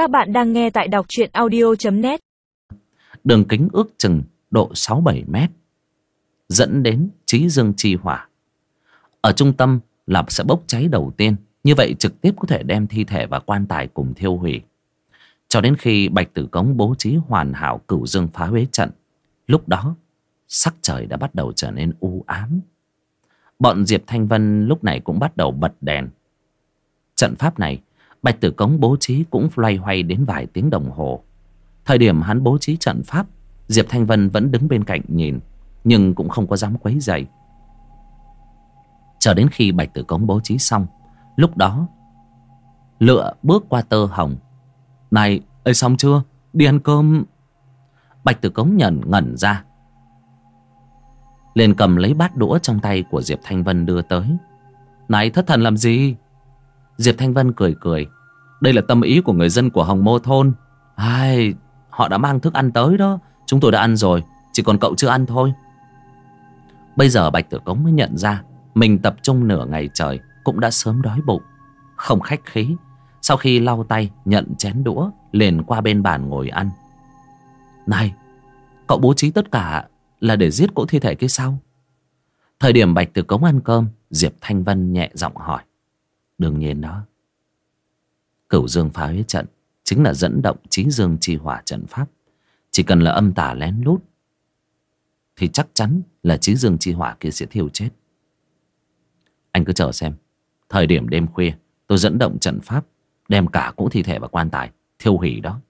Các bạn đang nghe tại đọc truyện audio.net Đường kính ước chừng độ 6-7 mét, Dẫn đến trí dương chi hỏa. Ở trung tâm là sẽ bốc cháy đầu tiên, Như vậy trực tiếp có thể đem thi thể và quan tài cùng thiêu hủy. Cho đến khi Bạch Tử Cống bố trí hoàn hảo cửu dương phá huế trận, Lúc đó, sắc trời đã bắt đầu trở nên u ám. Bọn Diệp Thanh Vân lúc này cũng bắt đầu bật đèn. Trận pháp này Bạch Tử Cống bố trí cũng loay hoay đến vài tiếng đồng hồ. Thời điểm hắn bố trí trận pháp, Diệp Thanh Vân vẫn đứng bên cạnh nhìn, nhưng cũng không có dám quấy dậy. Chờ đến khi Bạch Tử Cống bố trí xong, lúc đó lựa bước qua tơ hồng. Này, ơi xong chưa? Đi ăn cơm. Bạch Tử Cống nhận ngẩn ra. liền cầm lấy bát đũa trong tay của Diệp Thanh Vân đưa tới. Này thất thần làm gì? Diệp Thanh Vân cười cười. Đây là tâm ý của người dân của Hồng Mô Thôn. Ai, họ đã mang thức ăn tới đó. Chúng tôi đã ăn rồi, chỉ còn cậu chưa ăn thôi. Bây giờ Bạch Tử Cống mới nhận ra mình tập trung nửa ngày trời cũng đã sớm đói bụng. Không khách khí. Sau khi lau tay nhận chén đũa liền qua bên bàn ngồi ăn. Này, cậu bố trí tất cả là để giết cỗ thi thể kia sao? Thời điểm Bạch Tử Cống ăn cơm, Diệp Thanh Vân nhẹ giọng hỏi. Đương nhiên đó. Cửu dương phá huyết trận, chính là dẫn động trí dương chi hỏa trận pháp. Chỉ cần là âm tà lén lút, thì chắc chắn là trí dương chi hỏa kia sẽ thiêu chết. Anh cứ chờ xem. Thời điểm đêm khuya, tôi dẫn động trận pháp, đem cả cỗ thi thể và quan tài thiêu hủy đó.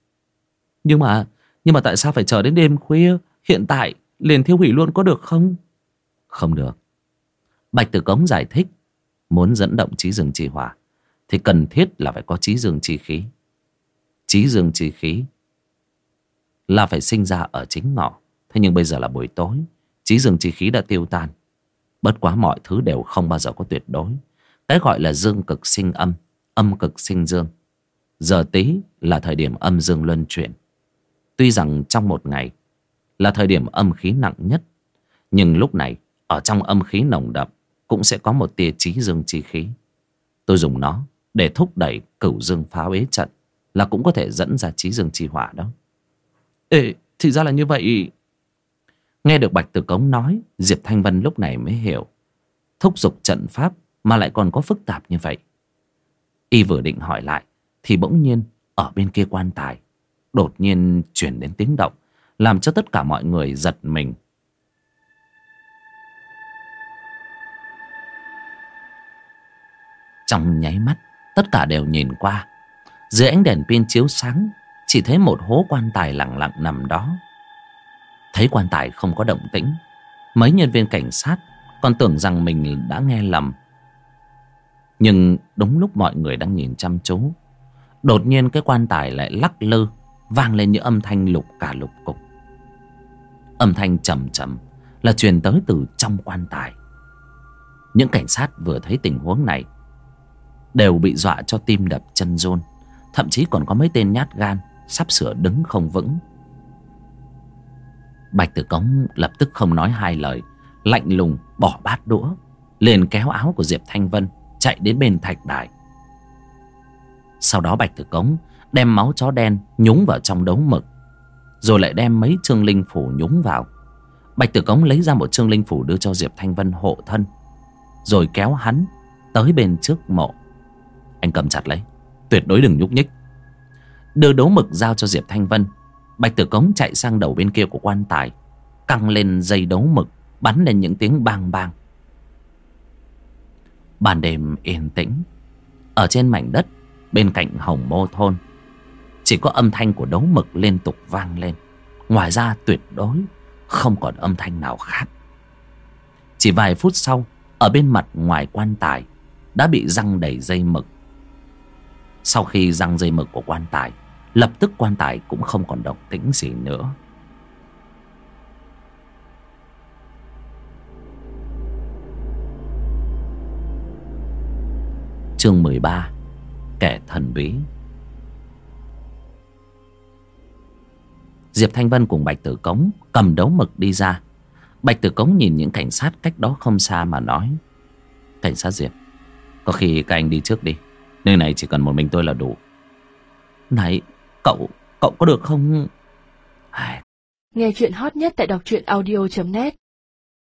Nhưng mà nhưng mà tại sao phải chờ đến đêm khuya hiện tại liền thiêu hủy luôn có được không? Không được. Bạch Tử Cống giải thích muốn dẫn động trí dương chi hỏa thì cần thiết là phải có trí dương chi khí. Trí dương chi khí là phải sinh ra ở chính ngọ. Thế nhưng bây giờ là buổi tối, trí dương chi khí đã tiêu tan. Bất quá mọi thứ đều không bao giờ có tuyệt đối. Cái gọi là dương cực sinh âm, âm cực sinh dương. Giờ tí là thời điểm âm dương luân chuyển. Tuy rằng trong một ngày là thời điểm âm khí nặng nhất, nhưng lúc này ở trong âm khí nồng đậm cũng sẽ có một tia trí dương chi khí. Tôi dùng nó để thúc đẩy cửu dương phá ế trận là cũng có thể dẫn ra trí dương chi hỏa đó. Ê, thì ra là như vậy. Nghe được Bạch Tử Cống nói, Diệp Thanh Vân lúc này mới hiểu. Thúc giục trận pháp mà lại còn có phức tạp như vậy. Y vừa định hỏi lại, thì bỗng nhiên ở bên kia quan tài, đột nhiên chuyển đến tiếng động, làm cho tất cả mọi người giật mình. Trong nháy mắt, Tất cả đều nhìn qua. Dưới ánh đèn pin chiếu sáng, Chỉ thấy một hố quan tài lặng lặng nằm đó. Thấy quan tài không có động tĩnh, Mấy nhân viên cảnh sát Còn tưởng rằng mình đã nghe lầm. Nhưng đúng lúc mọi người đang nhìn chăm chú, Đột nhiên cái quan tài lại lắc lư, Vang lên những âm thanh lục cả lục cục. Âm thanh trầm trầm Là truyền tới từ trong quan tài. Những cảnh sát vừa thấy tình huống này đều bị dọa cho tim đập chân run. Thậm chí còn có mấy tên nhát gan sắp sửa đứng không vững. Bạch tử cống lập tức không nói hai lời, lạnh lùng bỏ bát đũa, liền kéo áo của diệp thanh vân chạy đến bên thạch đài. Sau đó bạch tử cống đem máu chó đen nhúng vào trong đấu mực, rồi lại đem mấy trương linh phủ nhúng vào. Bạch tử cống lấy ra một trương linh phủ đưa cho diệp thanh vân hộ thân, rồi kéo hắn tới bên trước mộ anh cầm chặt lấy. Tuyệt đối đừng nhúc nhích. Đưa đấu mực giao cho Diệp Thanh Vân. Bạch Tử Cống chạy sang đầu bên kia của quan tài, Căng lên dây đấu mực, Bắn lên những tiếng bang bang. Ban đêm yên tĩnh. Ở trên mảnh đất, Bên cạnh hồng mô thôn, Chỉ có âm thanh của đấu mực liên tục vang lên. Ngoài ra tuyệt đối Không còn âm thanh nào khác. Chỉ vài phút sau, Ở bên mặt ngoài quan tài, Đã bị răng đầy dây mực sau khi răng dây mực của quan tài, Lập tức quan tài cũng không còn động tĩnh gì nữa. Chương 13 Kẻ thần bí. Diệp Thanh Vân cùng Bạch Tử Cống cầm đấu mực đi ra. Bạch Tử Cống nhìn những cảnh sát cách đó không xa mà nói, Cảnh sát Diệp, Có khi các anh đi trước đi. Nơi này chỉ cần một mình tôi là đủ. Này Cậu, cậu có được không? Ai... Nghe chuyện hot nhất tại đọc truyện audio.net